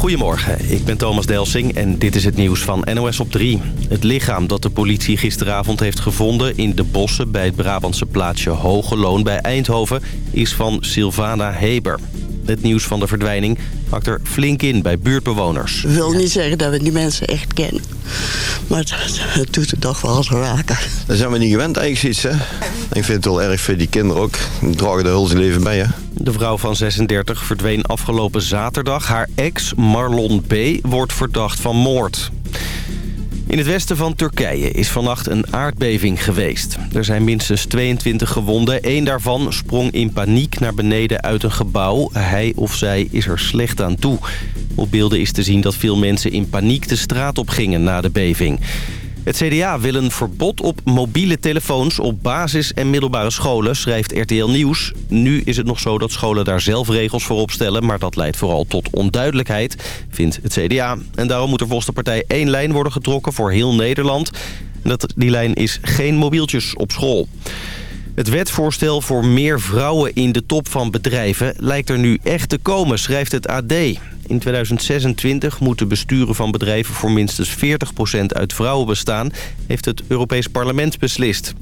Goedemorgen, ik ben Thomas Delsing en dit is het nieuws van NOS op 3. Het lichaam dat de politie gisteravond heeft gevonden in de bossen... bij het Brabantse plaatsje Hogeloon bij Eindhoven is van Sylvana Heber. Het nieuws van de verdwijning hakt er flink in bij buurtbewoners. Ik wil niet zeggen dat we die mensen echt kennen. Maar het, het doet het toch wel raken. Daar zijn we niet gewend eigenlijk hè. Ik vind het wel erg voor die kinderen ook. Die dragen de hulse leven bij, hè. De vrouw van 36 verdween afgelopen zaterdag. Haar ex, Marlon B., wordt verdacht van moord. In het westen van Turkije is vannacht een aardbeving geweest. Er zijn minstens 22 gewonden. Eén daarvan sprong in paniek naar beneden uit een gebouw. Hij of zij is er slecht aan toe. Op beelden is te zien dat veel mensen in paniek de straat op gingen na de beving. Het CDA wil een verbod op mobiele telefoons op basis- en middelbare scholen, schrijft RTL Nieuws. Nu is het nog zo dat scholen daar zelf regels voor opstellen, maar dat leidt vooral tot onduidelijkheid, vindt het CDA. En daarom moet er volgens de partij één lijn worden getrokken voor heel Nederland. Dat, die lijn is geen mobieltjes op school. Het wetvoorstel voor meer vrouwen in de top van bedrijven lijkt er nu echt te komen, schrijft het AD. In 2026 moeten besturen van bedrijven voor minstens 40% uit vrouwen bestaan, heeft het Europees Parlement beslist.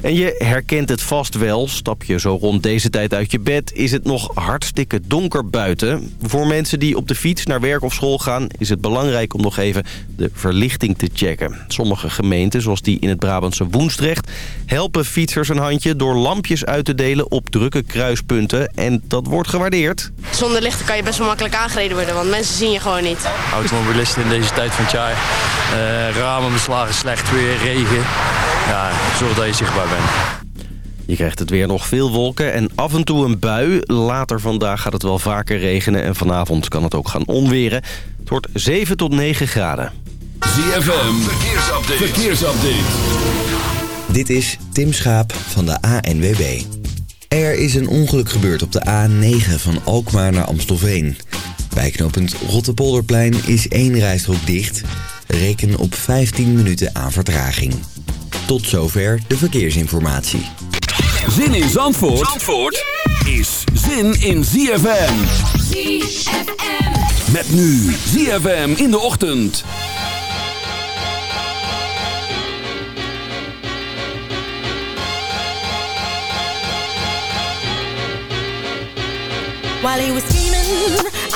En je herkent het vast wel, stap je zo rond deze tijd uit je bed, is het nog hartstikke donker buiten. Voor mensen die op de fiets naar werk of school gaan, is het belangrijk om nog even de verlichting te checken. Sommige gemeenten, zoals die in het Brabantse Woensdrecht, helpen fietsers een handje door lampjes uit te delen op drukke kruispunten. En dat wordt gewaardeerd. Zonder lichten kan je best wel makkelijk aangereden worden, want mensen zien je gewoon niet. Automobilisten in deze tijd van het jaar. Uh, ramen beslagen, slecht weer, regen. Ja, zorg dat je zichtbaar bent. Je krijgt het weer nog veel wolken en af en toe een bui. Later vandaag gaat het wel vaker regenen en vanavond kan het ook gaan onweren. Het wordt 7 tot 9 graden. ZFM, verkeersupdate. verkeersupdate. Dit is Tim Schaap van de ANWB. Er is een ongeluk gebeurd op de A9 van Alkmaar naar Amstelveen. Bij knooppunt Rottepolderplein is één rijstrook dicht. Reken op 15 minuten aan vertraging. Tot zover de verkeersinformatie. Zin in Zandvoort, Zandvoort is zin in ZFM. ZFM. Met nu ZFM in de ochtend. While he was scheming,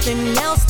everything else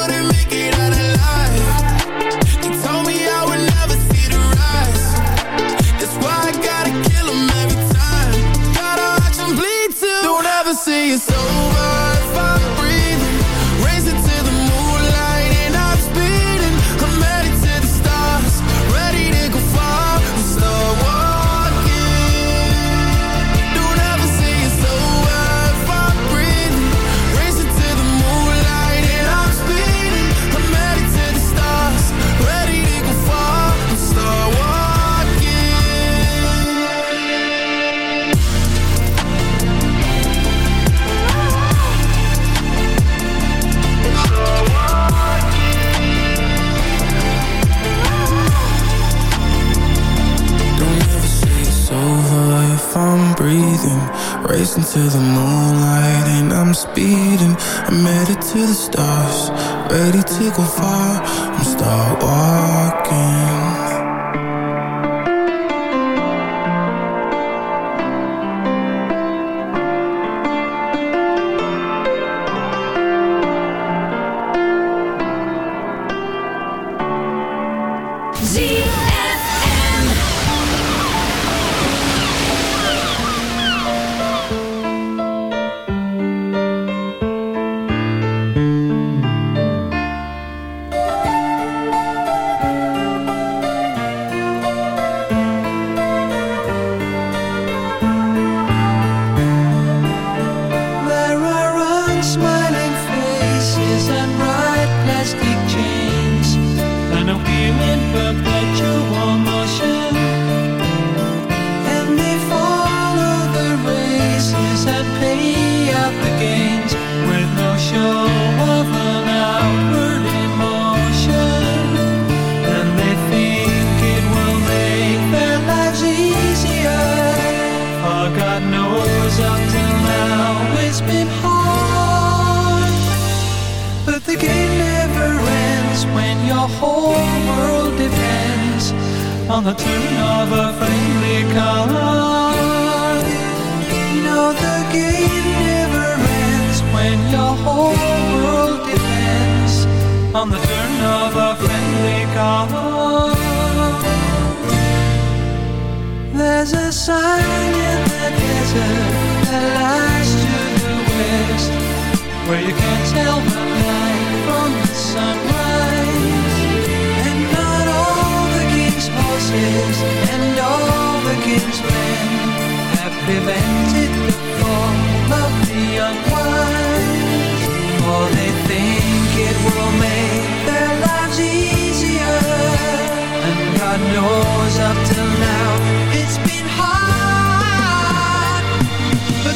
you so to the moonlight and I'm speeding. I made it to the stars, ready to go far. I'm start walking mountain that lies to the west Where you can't tell the night from the sunrise And not all the king's horses and all the king's men Have prevented the fall of the young ones, For they think it will make their lives easier And God knows up till now it's been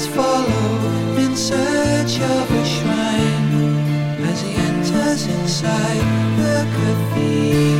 crowds follow in search of a shrine as he enters inside the cathedral.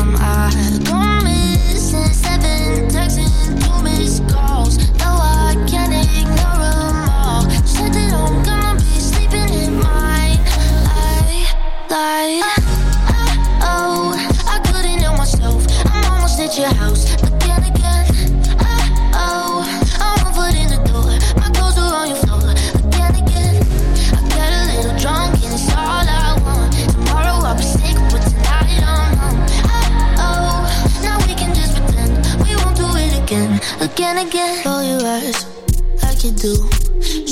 time I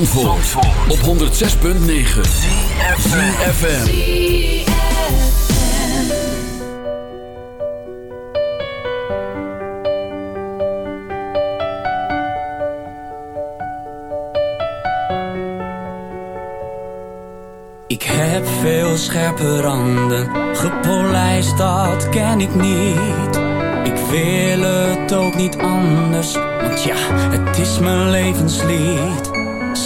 Op 106.9 CFFM Ik heb veel scherpe randen, gepolijst dat ken ik niet. Ik wil het ook niet anders, want ja, het is mijn levenslied.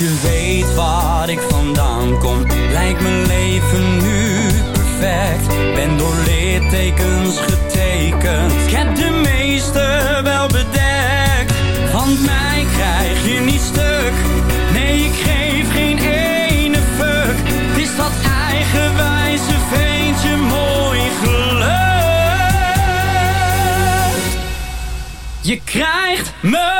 je weet waar ik vandaan kom, lijkt mijn leven nu perfect. Ben door littekens getekend, ik heb de meeste wel bedekt. Want mij krijg je niet stuk, nee ik geef geen ene fuck. Het is dat eigenwijze veentje mooi geluk. Je krijgt me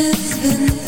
has been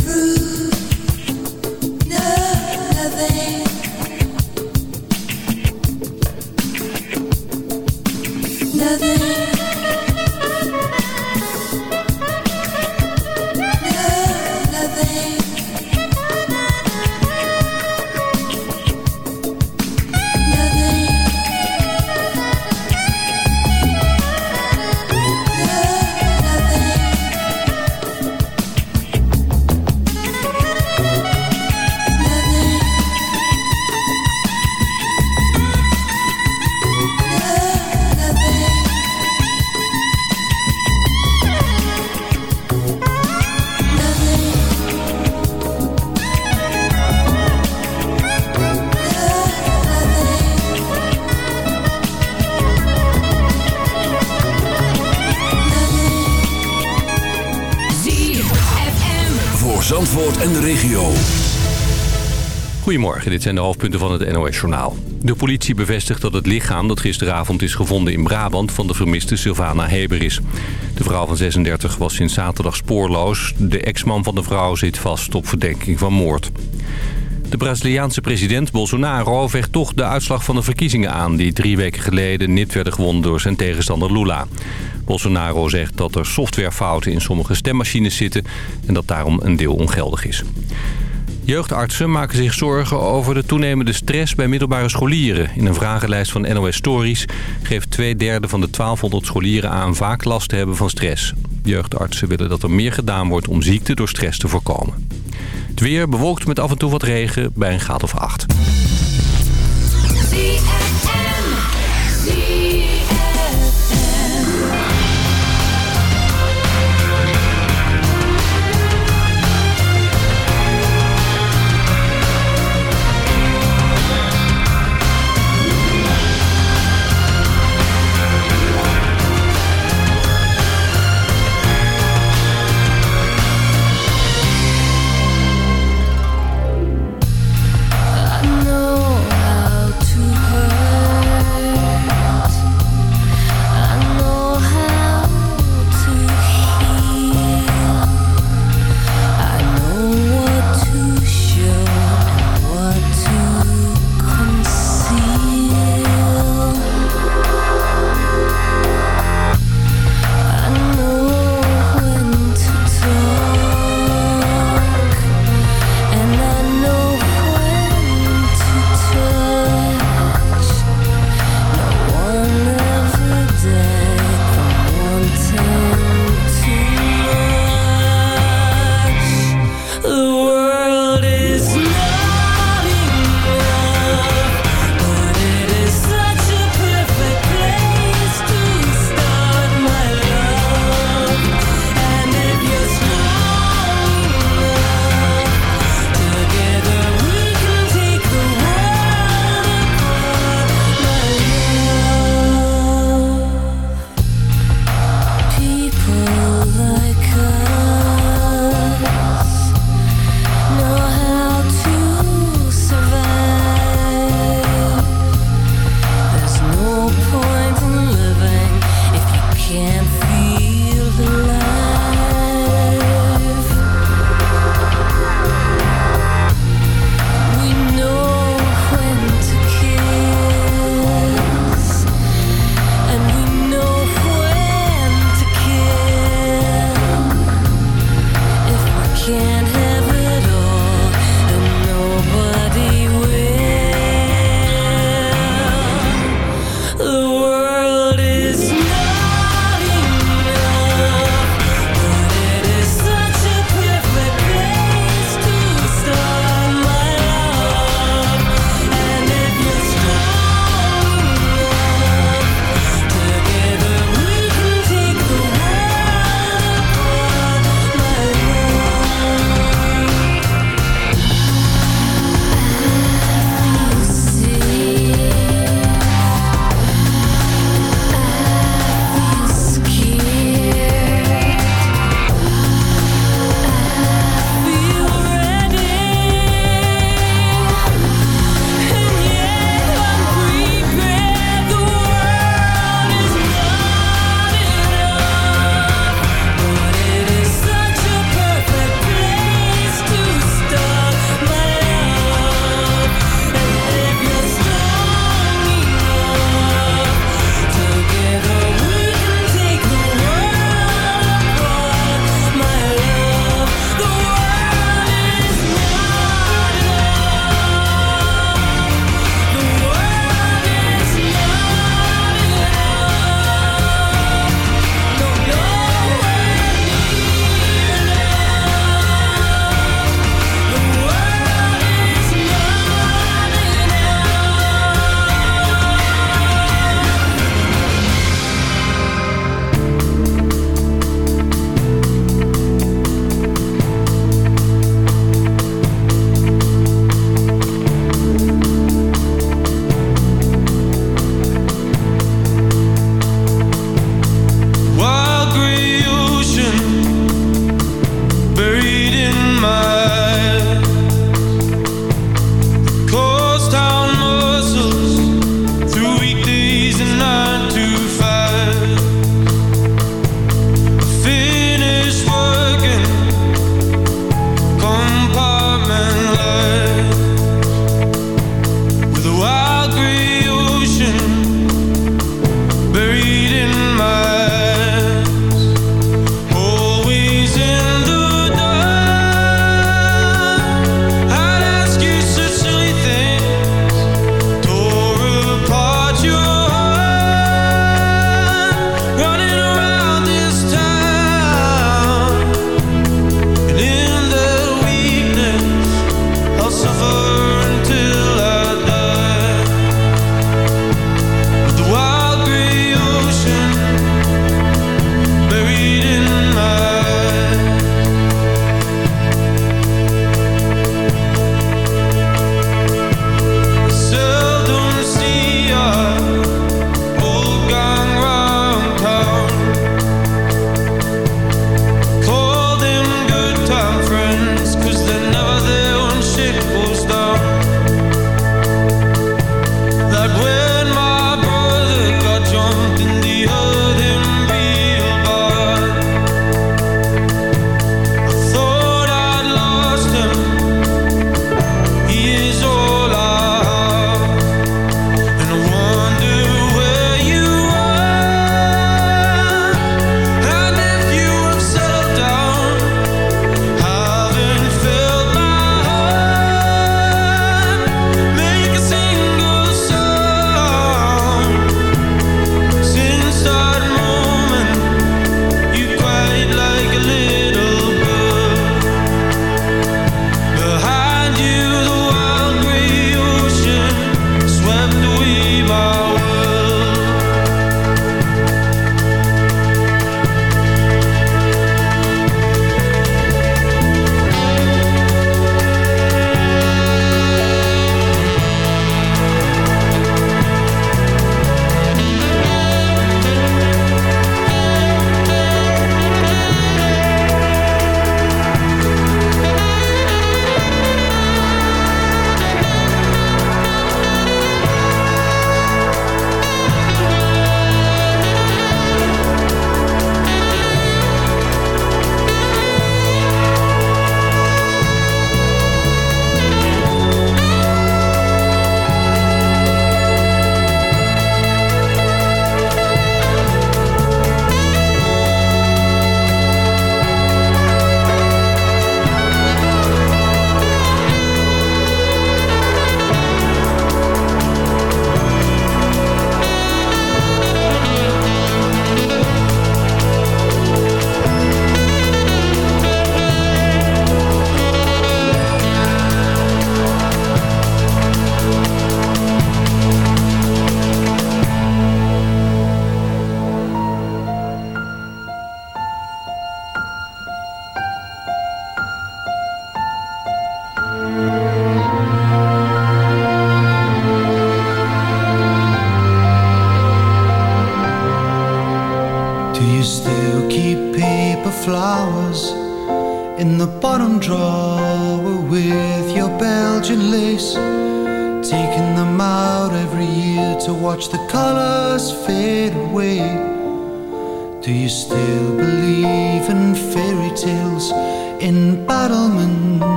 Goedemorgen, dit zijn de hoofdpunten van het NOS-journaal. De politie bevestigt dat het lichaam dat gisteravond is gevonden in Brabant... van de vermiste Sylvana Heber is. De vrouw van 36 was sinds zaterdag spoorloos. De ex-man van de vrouw zit vast op verdenking van moord. De Braziliaanse president Bolsonaro vecht toch de uitslag van de verkiezingen aan... die drie weken geleden niet werden gewonnen door zijn tegenstander Lula. Bolsonaro zegt dat er softwarefouten in sommige stemmachines zitten... en dat daarom een deel ongeldig is. Jeugdartsen maken zich zorgen over de toenemende stress bij middelbare scholieren. In een vragenlijst van NOS Stories geeft twee derde van de 1200 scholieren aan vaak last te hebben van stress. Jeugdartsen willen dat er meer gedaan wordt om ziekte door stress te voorkomen. Het weer bewolkt met af en toe wat regen bij een graad of 8.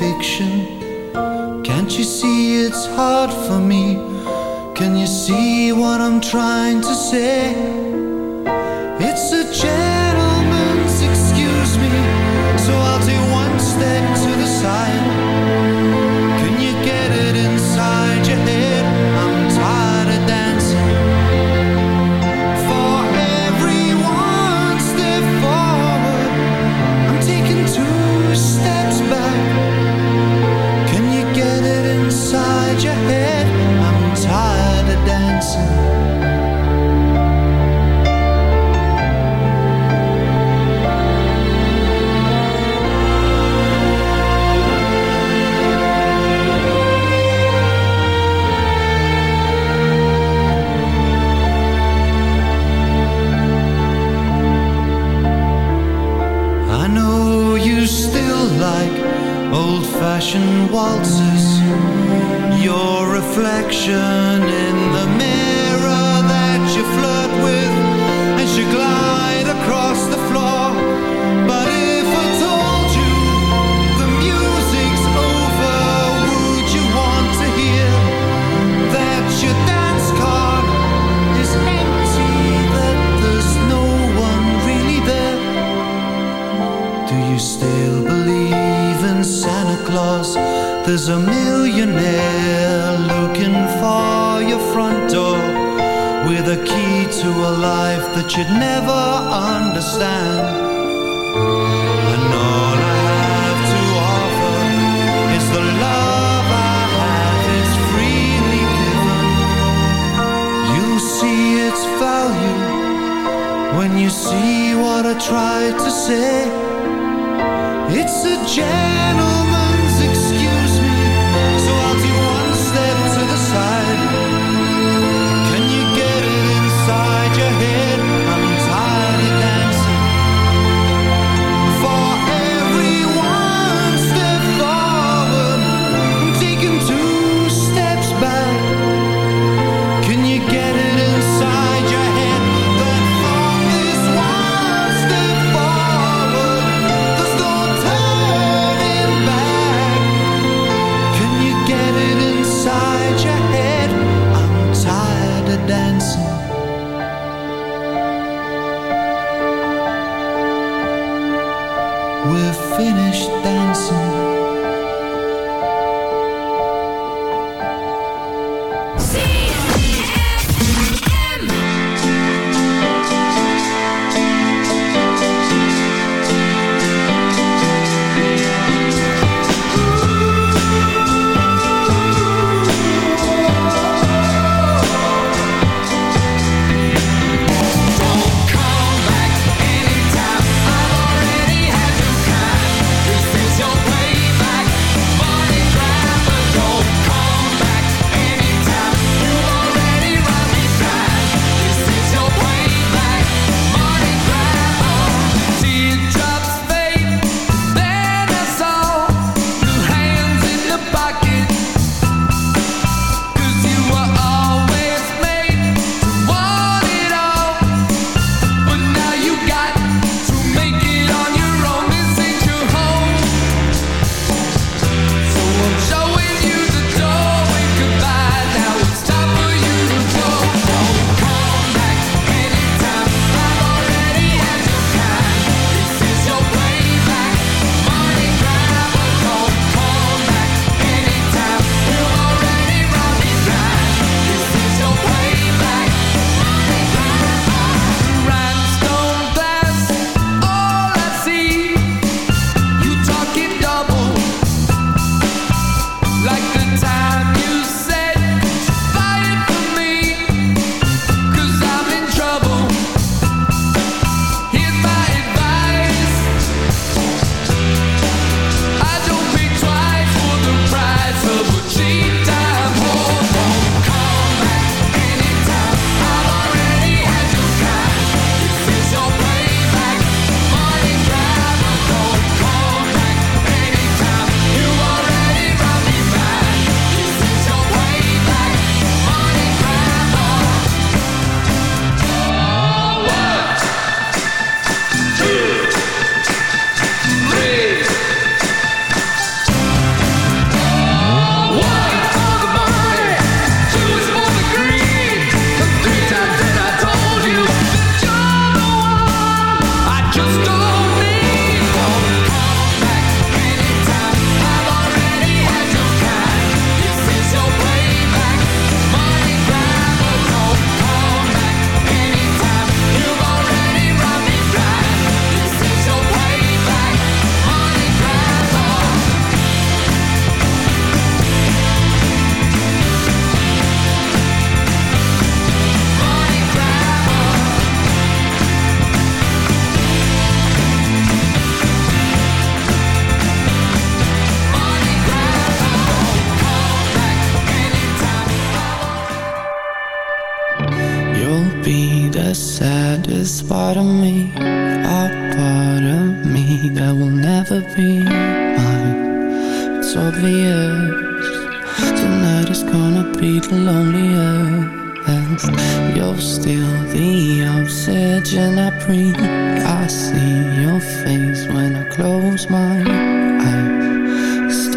fiction. Can't you see it's hard for me? Can you see what I'm trying?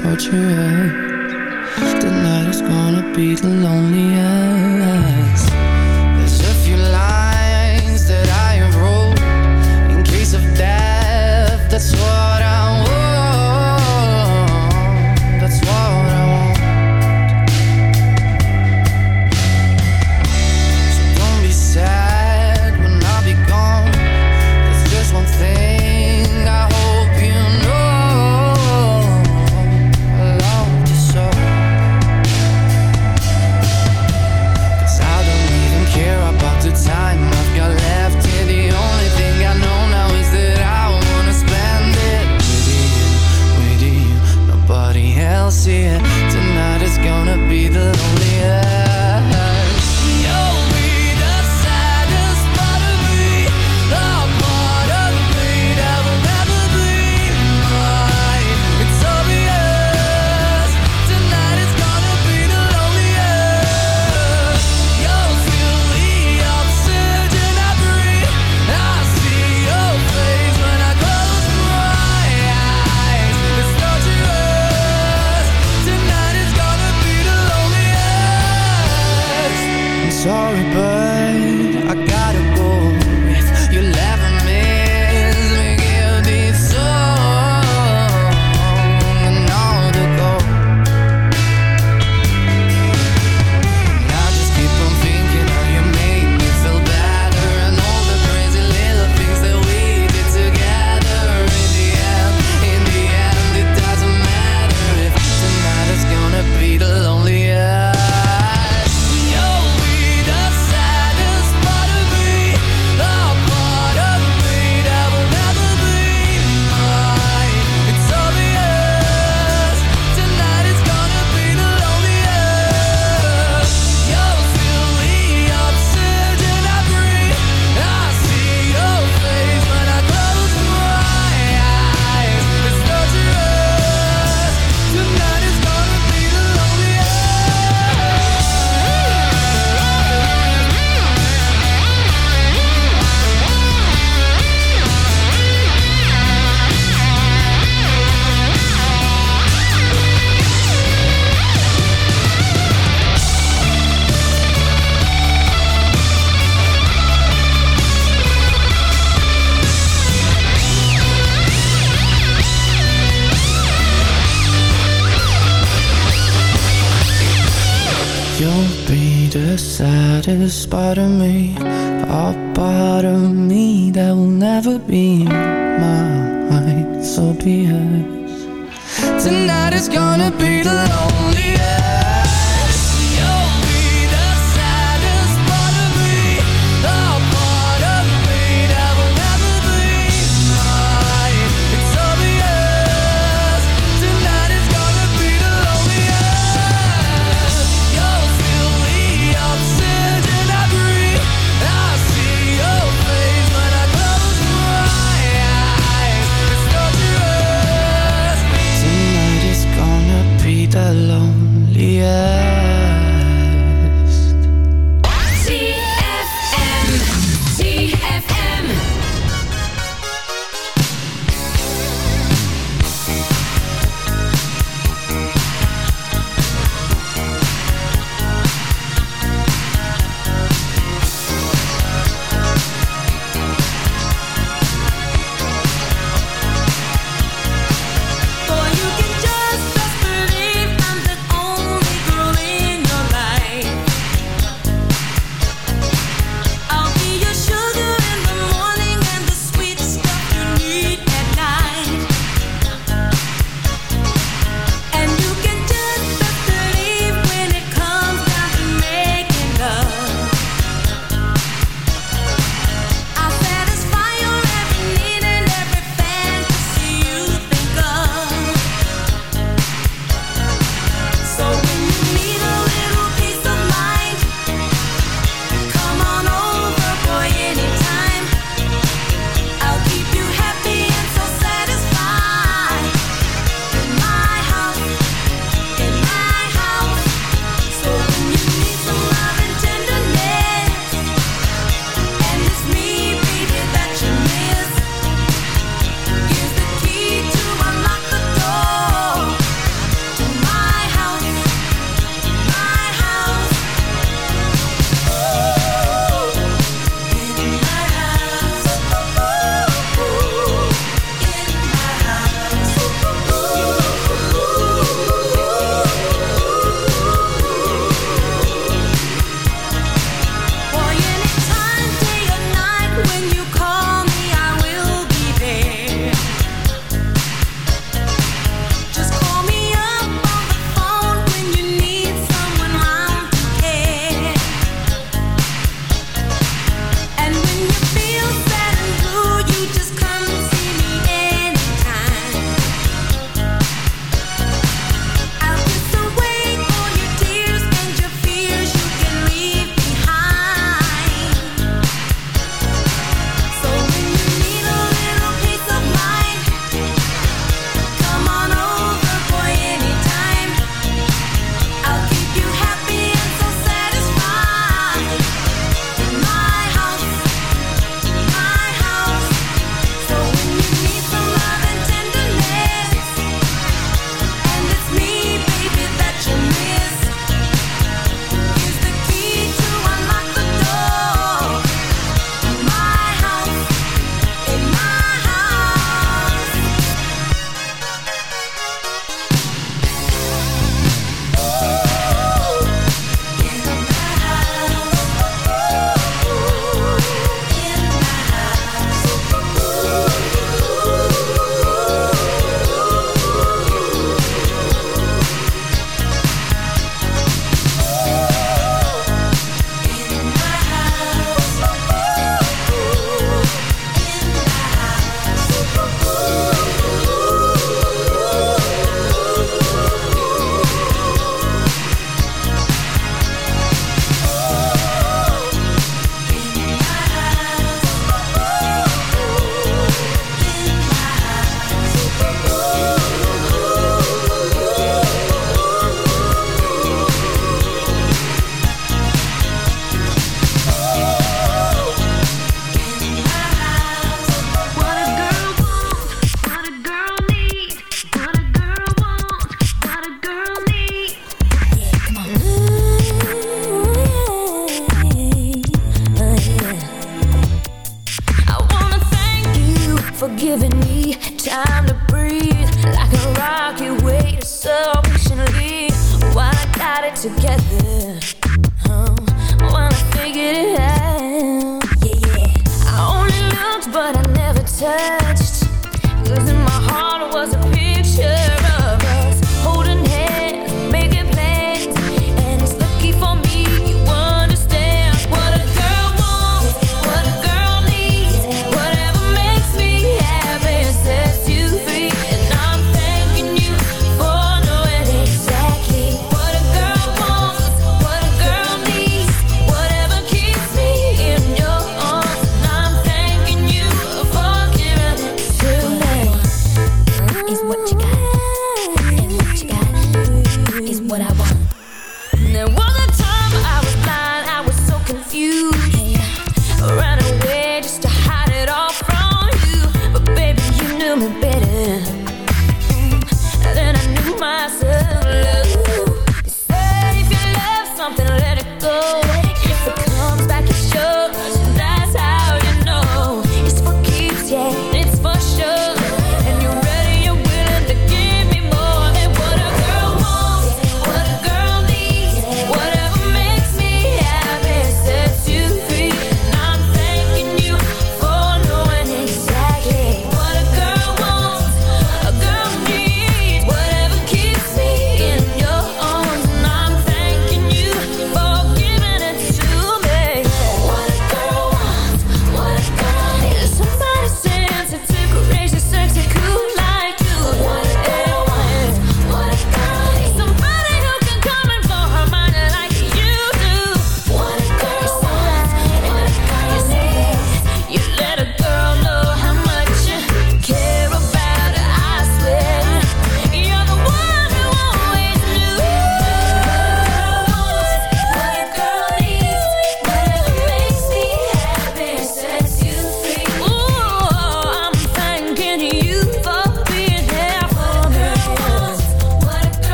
torture The night is gonna be the loneliest.